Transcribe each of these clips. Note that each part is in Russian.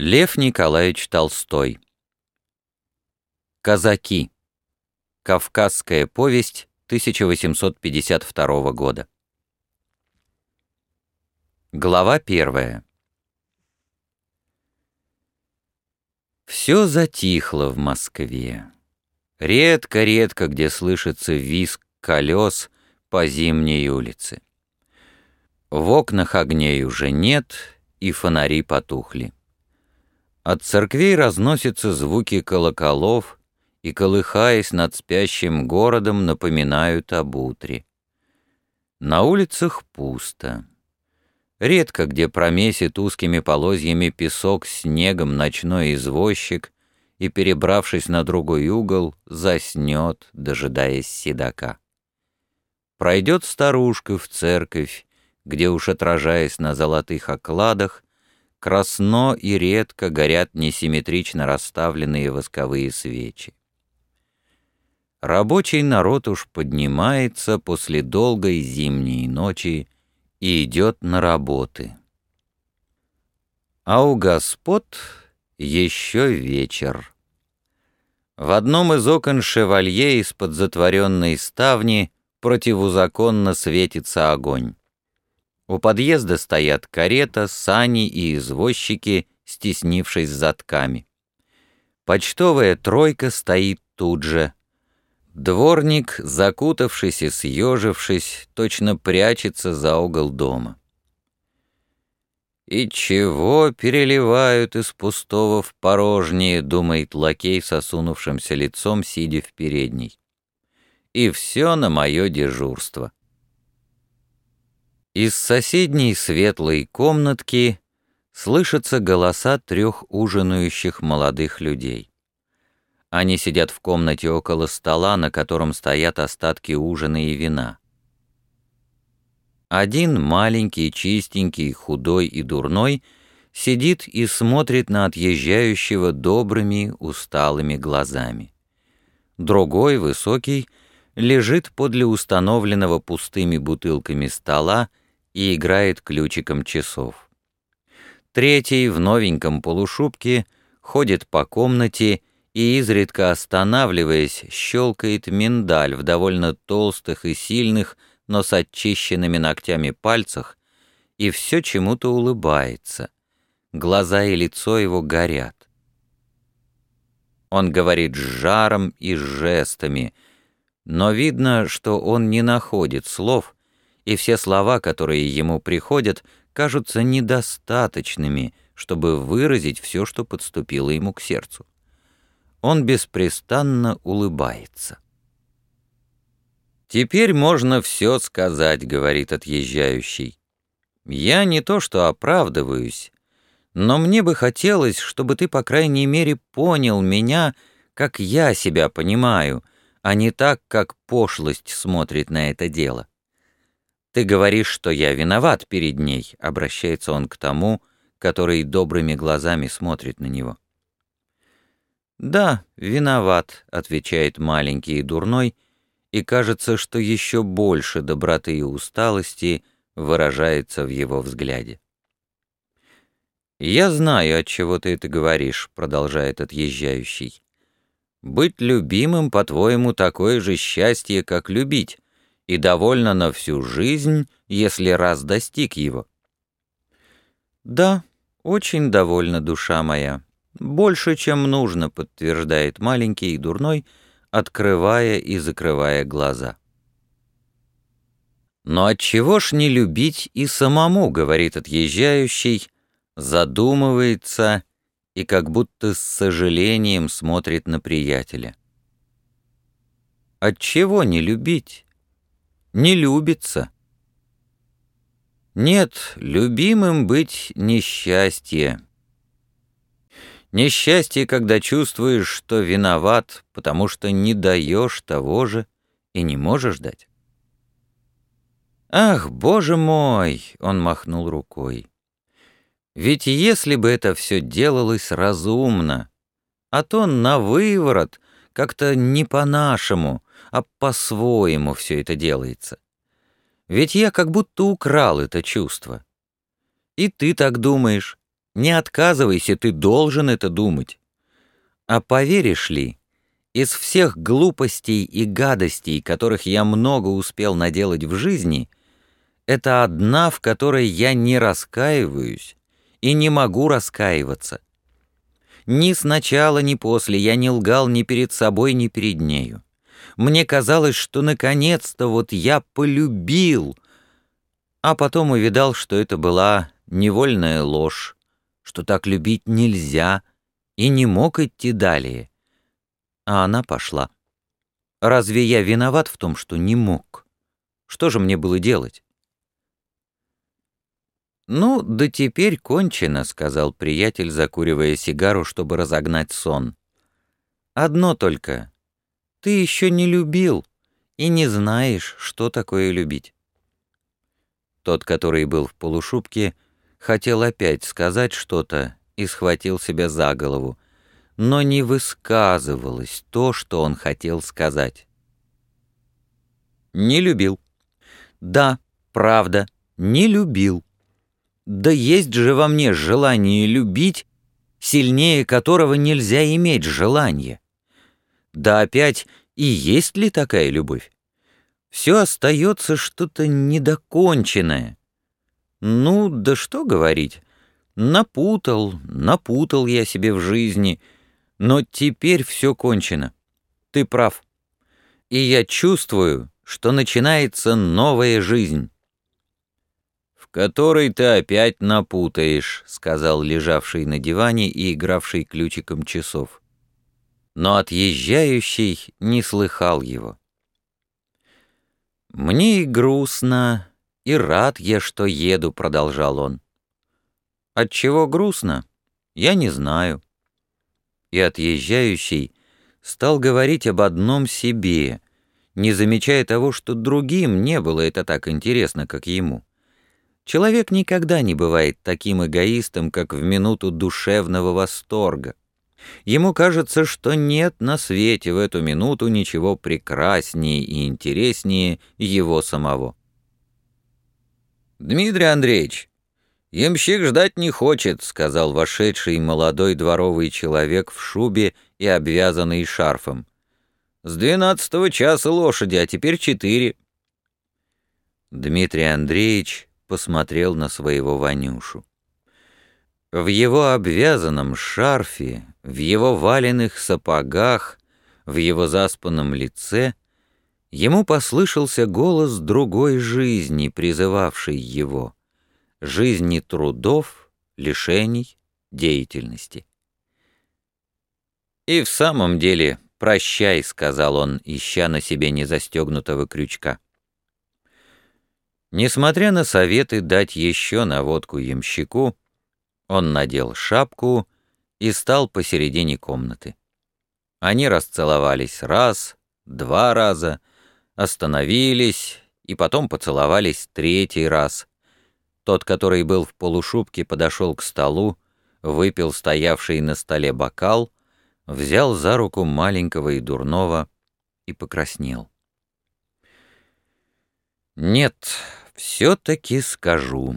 Лев Николаевич Толстой. Казаки. Кавказская повесть 1852 года. Глава первая. Все затихло в Москве. Редко-редко, где слышится визг колес по зимней улице. В окнах огней уже нет, и фонари потухли. От церквей разносятся звуки колоколов, и, колыхаясь над спящим городом, напоминают об утре. На улицах пусто. Редко где промесит узкими полозьями песок снегом ночной извозчик и, перебравшись на другой угол, заснет, дожидаясь седока. Пройдет старушка в церковь, где уж отражаясь на золотых окладах, красно и редко горят несимметрично расставленные восковые свечи. Рабочий народ уж поднимается после долгой зимней ночи и идет на работы. А у господ еще вечер. В одном из окон шевалье из-под затворенной ставни противозаконно светится огонь. У подъезда стоят карета, сани и извозчики, стеснившись затками. Почтовая тройка стоит тут же. Дворник, закутавшись и съежившись, точно прячется за угол дома. «И чего переливают из пустого в порожнее?» — думает лакей с осунувшимся лицом, сидя в передней. «И все на мое дежурство». Из соседней светлой комнатки слышатся голоса трех ужинающих молодых людей. Они сидят в комнате около стола, на котором стоят остатки ужина и вина. Один маленький, чистенький, худой и дурной сидит и смотрит на отъезжающего добрыми, усталыми глазами. Другой, высокий, лежит подле установленного пустыми бутылками стола и играет ключиком часов. Третий в новеньком полушубке ходит по комнате и, изредка останавливаясь, щелкает миндаль в довольно толстых и сильных, но с очищенными ногтями пальцах, и все чему-то улыбается. Глаза и лицо его горят. Он говорит с жаром и с жестами, но видно, что он не находит слов — и все слова, которые ему приходят, кажутся недостаточными, чтобы выразить все, что подступило ему к сердцу. Он беспрестанно улыбается. «Теперь можно все сказать», — говорит отъезжающий. «Я не то что оправдываюсь, но мне бы хотелось, чтобы ты, по крайней мере, понял меня, как я себя понимаю, а не так, как пошлость смотрит на это дело. «Ты говоришь, что я виноват перед ней», — обращается он к тому, который добрыми глазами смотрит на него. «Да, виноват», — отвечает маленький и дурной, и кажется, что еще больше доброты и усталости выражается в его взгляде. «Я знаю, от чего ты это говоришь», — продолжает отъезжающий. «Быть любимым, по-твоему, такое же счастье, как любить, и довольна на всю жизнь, если раз достиг его. «Да, очень довольна душа моя. Больше, чем нужно», — подтверждает маленький и дурной, открывая и закрывая глаза. «Но отчего ж не любить и самому?» — говорит отъезжающий, задумывается и как будто с сожалением смотрит на приятеля. «Отчего не любить?» Не любится. Нет, любимым быть несчастье. Несчастье, когда чувствуешь, что виноват, потому что не даешь того же и не можешь дать. «Ах, боже мой!» — он махнул рукой. «Ведь если бы это все делалось разумно, а то на выворот, как-то не по-нашему, а по-своему все это делается. Ведь я как будто украл это чувство. И ты так думаешь, Не отказывайся, ты должен это думать. А поверишь ли, из всех глупостей и гадостей, которых я много успел наделать в жизни, это одна, в которой я не раскаиваюсь и не могу раскаиваться. Ни сначала, ни после я не лгал ни перед собой, ни перед нею. Мне казалось, что наконец-то вот я полюбил, а потом увидал, что это была невольная ложь, что так любить нельзя, и не мог идти далее. А она пошла. Разве я виноват в том, что не мог? Что же мне было делать? «Ну, да теперь кончено», — сказал приятель, закуривая сигару, чтобы разогнать сон. «Одно только. Ты еще не любил и не знаешь, что такое любить». Тот, который был в полушубке, хотел опять сказать что-то и схватил себя за голову, но не высказывалось то, что он хотел сказать. «Не любил». «Да, правда, не любил». Да есть же во мне желание любить, сильнее которого нельзя иметь желание. Да опять, и есть ли такая любовь? Все остается что-то недоконченное. Ну, да что говорить. Напутал, напутал я себе в жизни, но теперь все кончено. Ты прав. И я чувствую, что начинается новая жизнь который ты опять напутаешь», — сказал лежавший на диване и игравший ключиком часов. Но отъезжающий не слыхал его. «Мне и грустно, и рад я, что еду», — продолжал он. «Отчего грустно? Я не знаю». И отъезжающий стал говорить об одном себе, не замечая того, что другим не было это так интересно, как ему. Человек никогда не бывает таким эгоистом, как в минуту душевного восторга. Ему кажется, что нет на свете в эту минуту ничего прекраснее и интереснее его самого. «Дмитрий Андреевич, ямщик ждать не хочет», — сказал вошедший молодой дворовый человек в шубе и обвязанный шарфом. «С двенадцатого часа лошади, а теперь четыре». Дмитрий Андреевич посмотрел на своего Ванюшу. В его обвязанном шарфе, в его валенных сапогах, в его заспанном лице ему послышался голос другой жизни, призывавший его, жизни трудов, лишений, деятельности. «И в самом деле, прощай», — сказал он, ища на себе незастегнутого крючка. Несмотря на советы дать еще наводку ямщику, он надел шапку и стал посередине комнаты. Они расцеловались раз, два раза, остановились и потом поцеловались третий раз. Тот, который был в полушубке, подошел к столу, выпил стоявший на столе бокал, взял за руку маленького и дурного и покраснел. Нет, все-таки скажу.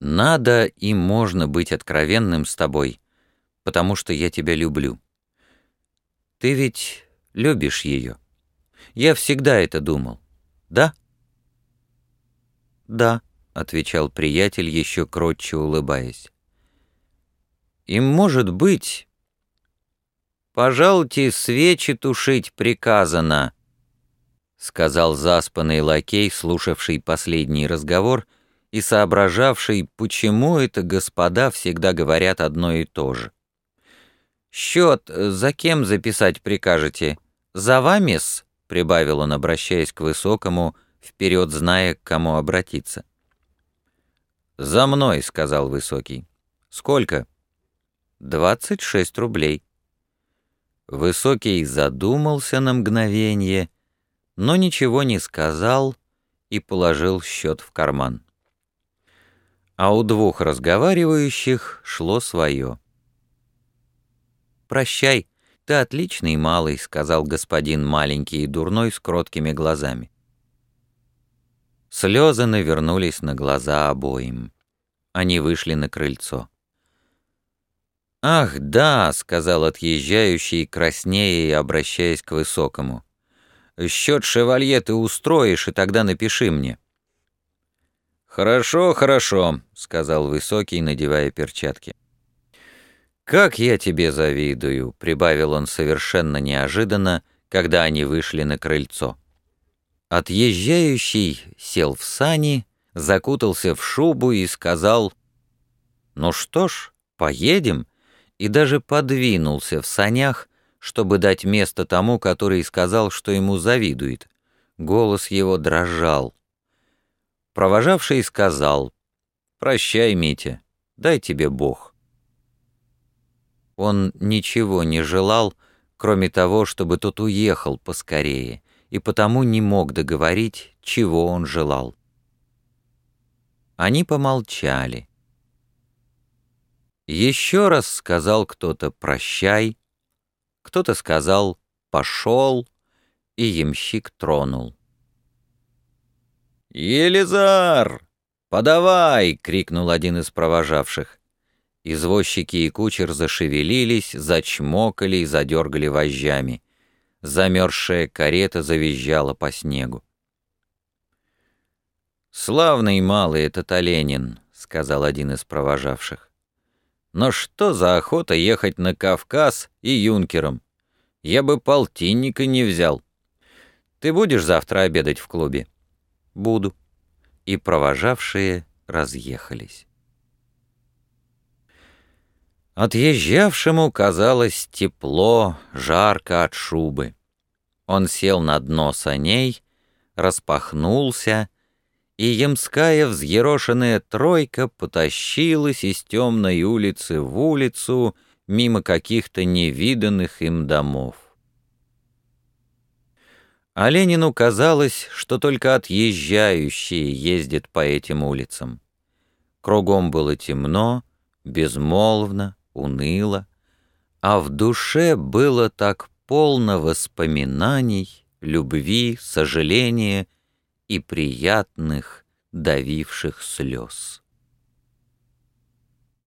Надо и можно быть откровенным с тобой, потому что я тебя люблю. Ты ведь любишь ее. Я всегда это думал. Да? Да, отвечал приятель, еще кротче улыбаясь. И может быть... Пожалуйте, свечи тушить приказано, — сказал заспанный лакей, слушавший последний разговор и соображавший, почему это господа всегда говорят одно и то же. «Счет за кем записать прикажете? За вами-с?» — прибавил он, обращаясь к высокому, вперед зная, к кому обратиться. «За мной», — сказал высокий. «Сколько?» «Двадцать шесть рублей». Высокий задумался на мгновение — но ничего не сказал и положил счет в карман. А у двух разговаривающих шло свое. «Прощай, ты отличный малый», — сказал господин маленький и дурной с кроткими глазами. Слезы навернулись на глаза обоим. Они вышли на крыльцо. «Ах, да», — сказал отъезжающий, краснея и обращаясь к высокому. «Счет шевалье ты устроишь, и тогда напиши мне». «Хорошо, хорошо», — сказал высокий, надевая перчатки. «Как я тебе завидую», — прибавил он совершенно неожиданно, когда они вышли на крыльцо. Отъезжающий сел в сани, закутался в шубу и сказал «Ну что ж, поедем», и даже подвинулся в санях, чтобы дать место тому, который сказал, что ему завидует. Голос его дрожал. Провожавший сказал «Прощай, Митя, дай тебе Бог». Он ничего не желал, кроме того, чтобы тот уехал поскорее, и потому не мог договорить, чего он желал. Они помолчали. Еще раз сказал кто-то «прощай», кто-то сказал «пошел», и ямщик тронул. «Елизар! Подавай!» — крикнул один из провожавших. Извозчики и кучер зашевелились, зачмокали и задергали вожжами. Замерзшая карета завизжала по снегу. «Славный малый этот Оленин», — сказал один из провожавших. «Но что за охота ехать на Кавказ и юнкером? Я бы полтинника не взял. Ты будешь завтра обедать в клубе?» «Буду». И провожавшие разъехались. Отъезжавшему казалось тепло, жарко от шубы. Он сел на дно саней, распахнулся, и ямская взъерошенная тройка потащилась из темной улицы в улицу мимо каких-то невиданных им домов. А Ленину казалось, что только отъезжающие ездят по этим улицам. Кругом было темно, безмолвно, уныло, а в душе было так полно воспоминаний, любви, сожаления и приятных, давивших слез.